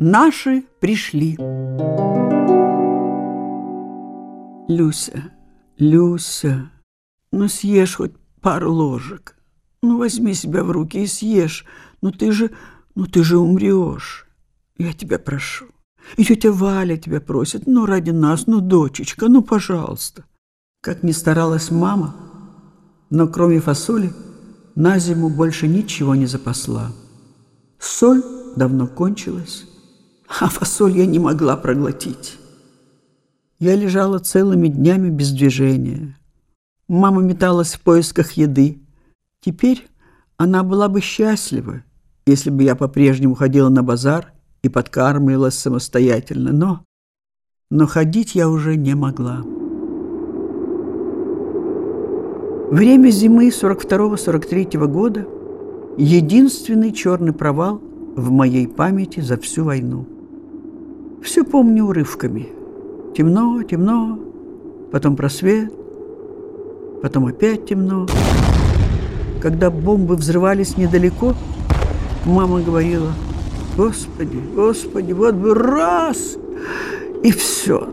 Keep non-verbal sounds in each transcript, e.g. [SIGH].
Наши пришли. Люся, Люся, ну съешь хоть пару ложек. Ну возьми себя в руки и съешь. Ну ты же, ну ты же умрешь. Я тебя прошу. И тетя Валя тебя просит, ну ради нас, ну дочечка, ну пожалуйста. Как ни старалась мама, но кроме фасоли на зиму больше ничего не запасла. Соль давно кончилась, а фасоль я не могла проглотить. Я лежала целыми днями без движения. Мама металась в поисках еды. Теперь она была бы счастлива, если бы я по-прежнему ходила на базар и подкармливалась самостоятельно, но... Но ходить я уже не могла. Время зимы 42-43 года – единственный черный провал в моей памяти за всю войну. Все помню урывками. Темно, темно, потом просвет, потом опять темно. Когда бомбы взрывались недалеко, мама говорила, «Господи, Господи, вот бы раз!» И все.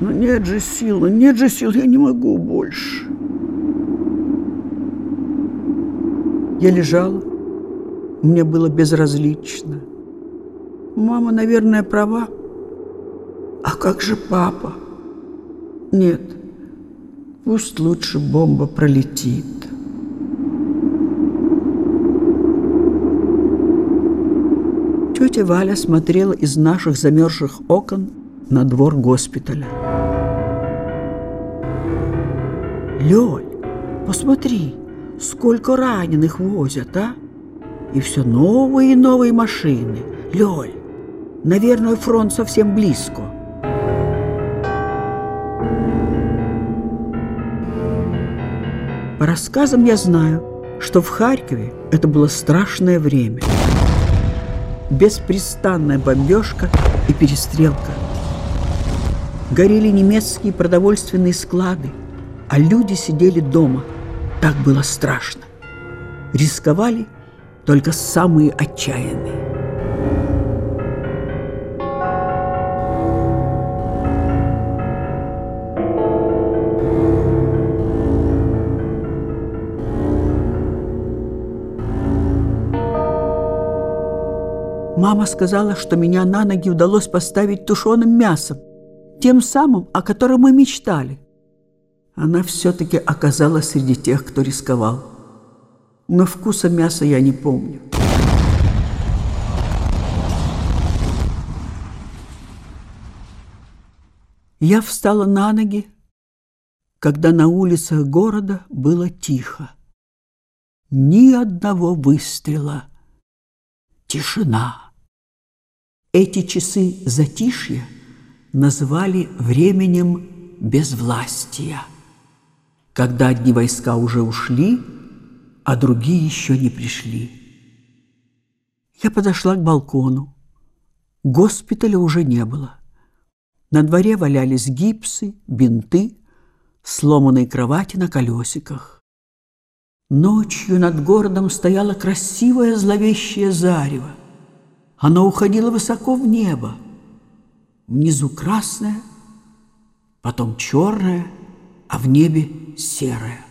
Но «Ну нет же сил, ну нет же сил, я не могу больше. Я лежала, мне было безразлично. Мама, наверное, права. А как же папа? Нет, пусть лучше бомба пролетит. Тетя Валя смотрела из наших замерзших окон на двор госпиталя. «Лёль, посмотри, сколько раненых возят, а? И все новые и новые машины. Лёль, наверное, фронт совсем близко». По рассказам я знаю, что в Харькове это было страшное время. Беспрестанная бомбежка и перестрелка. Горели немецкие продовольственные склады, а люди сидели дома. Так было страшно. Рисковали только самые отчаянные. Мама сказала, что меня на ноги удалось поставить тушеным мясом, тем самым, о котором мы мечтали. Она все-таки оказалась среди тех, кто рисковал. Но вкуса мяса я не помню. Я встала на ноги, когда на улицах города было тихо. Ни одного выстрела. Тишина. Эти часы затишья называли временем безвластия, когда одни войска уже ушли, а другие еще не пришли. Я подошла к балкону. Госпиталя уже не было. На дворе валялись гипсы, бинты, сломанные кровати на колесиках. Ночью над городом стояло красивое зловещее зарево. Оно уходило высоко в небо. Внизу красное, потом черное, а в небе серое.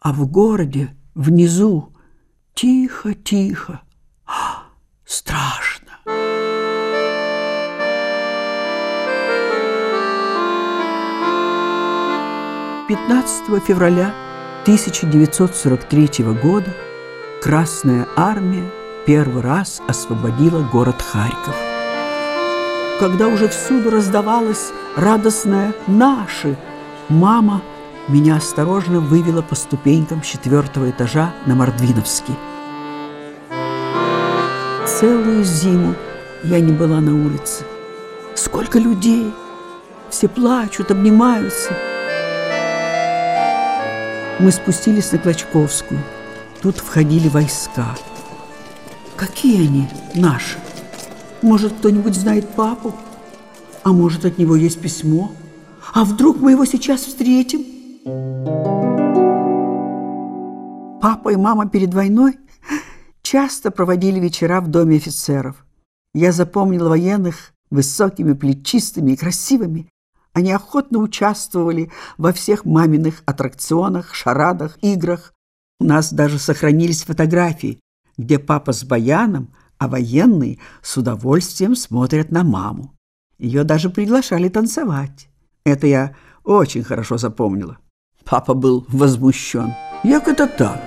А в городе внизу тихо-тихо, а, страшно. Пятнадцатого февраля 1943 года Красная армия первый раз освободила город Харьков. Когда уже всюду раздавалось радостное «наши», мама меня осторожно вывела по ступенькам четвертого этажа на Мордвиновский. Целую зиму я не была на улице. Сколько людей! Все плачут, обнимаются. Мы спустились на Клочковскую. Тут входили войска – Какие они наши? Может, кто-нибудь знает папу? А может, от него есть письмо? А вдруг мы его сейчас встретим? Папа и мама перед войной часто проводили вечера в доме офицеров. Я запомнила военных высокими, плечистыми и красивыми. Они охотно участвовали во всех маминых аттракционах, шарадах, играх. У нас даже сохранились фотографии, где папа с баяном, а военные с удовольствием смотрят на маму. Ее даже приглашали танцевать. Это я очень хорошо запомнила. Папа был возмущен. Як это так?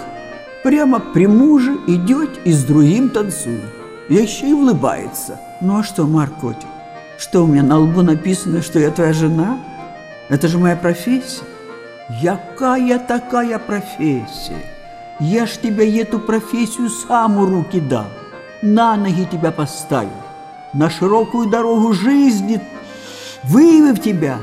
Прямо при муже идете и с другим танцует. Еще и улыбается. Ну а что, Марк Котик? Что у меня на лбу написано, что я твоя жена? Это же моя профессия. Якая такая профессия? Я ж тебе эту профессию сам у руки дал. На ноги тебя поставил. На широкую дорогу жизни вывев тебя.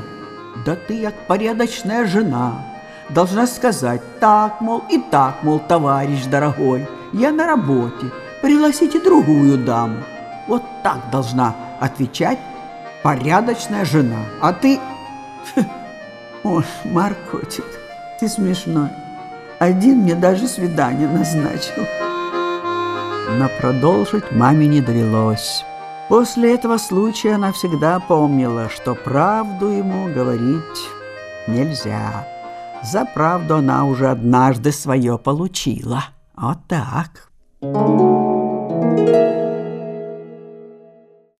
Да ты, как порядочная жена, должна сказать так, мол, и так, мол, товарищ дорогой, я на работе, пригласите другую даму. Вот так должна отвечать порядочная жена. А ты... [LAUGHS] Ой, Маркотик, ты смешной. Один мне даже свидание назначил. Но продолжить маме не довелось. После этого случая она всегда помнила, что правду ему говорить нельзя. За правду она уже однажды свое получила. Вот так. Thank you.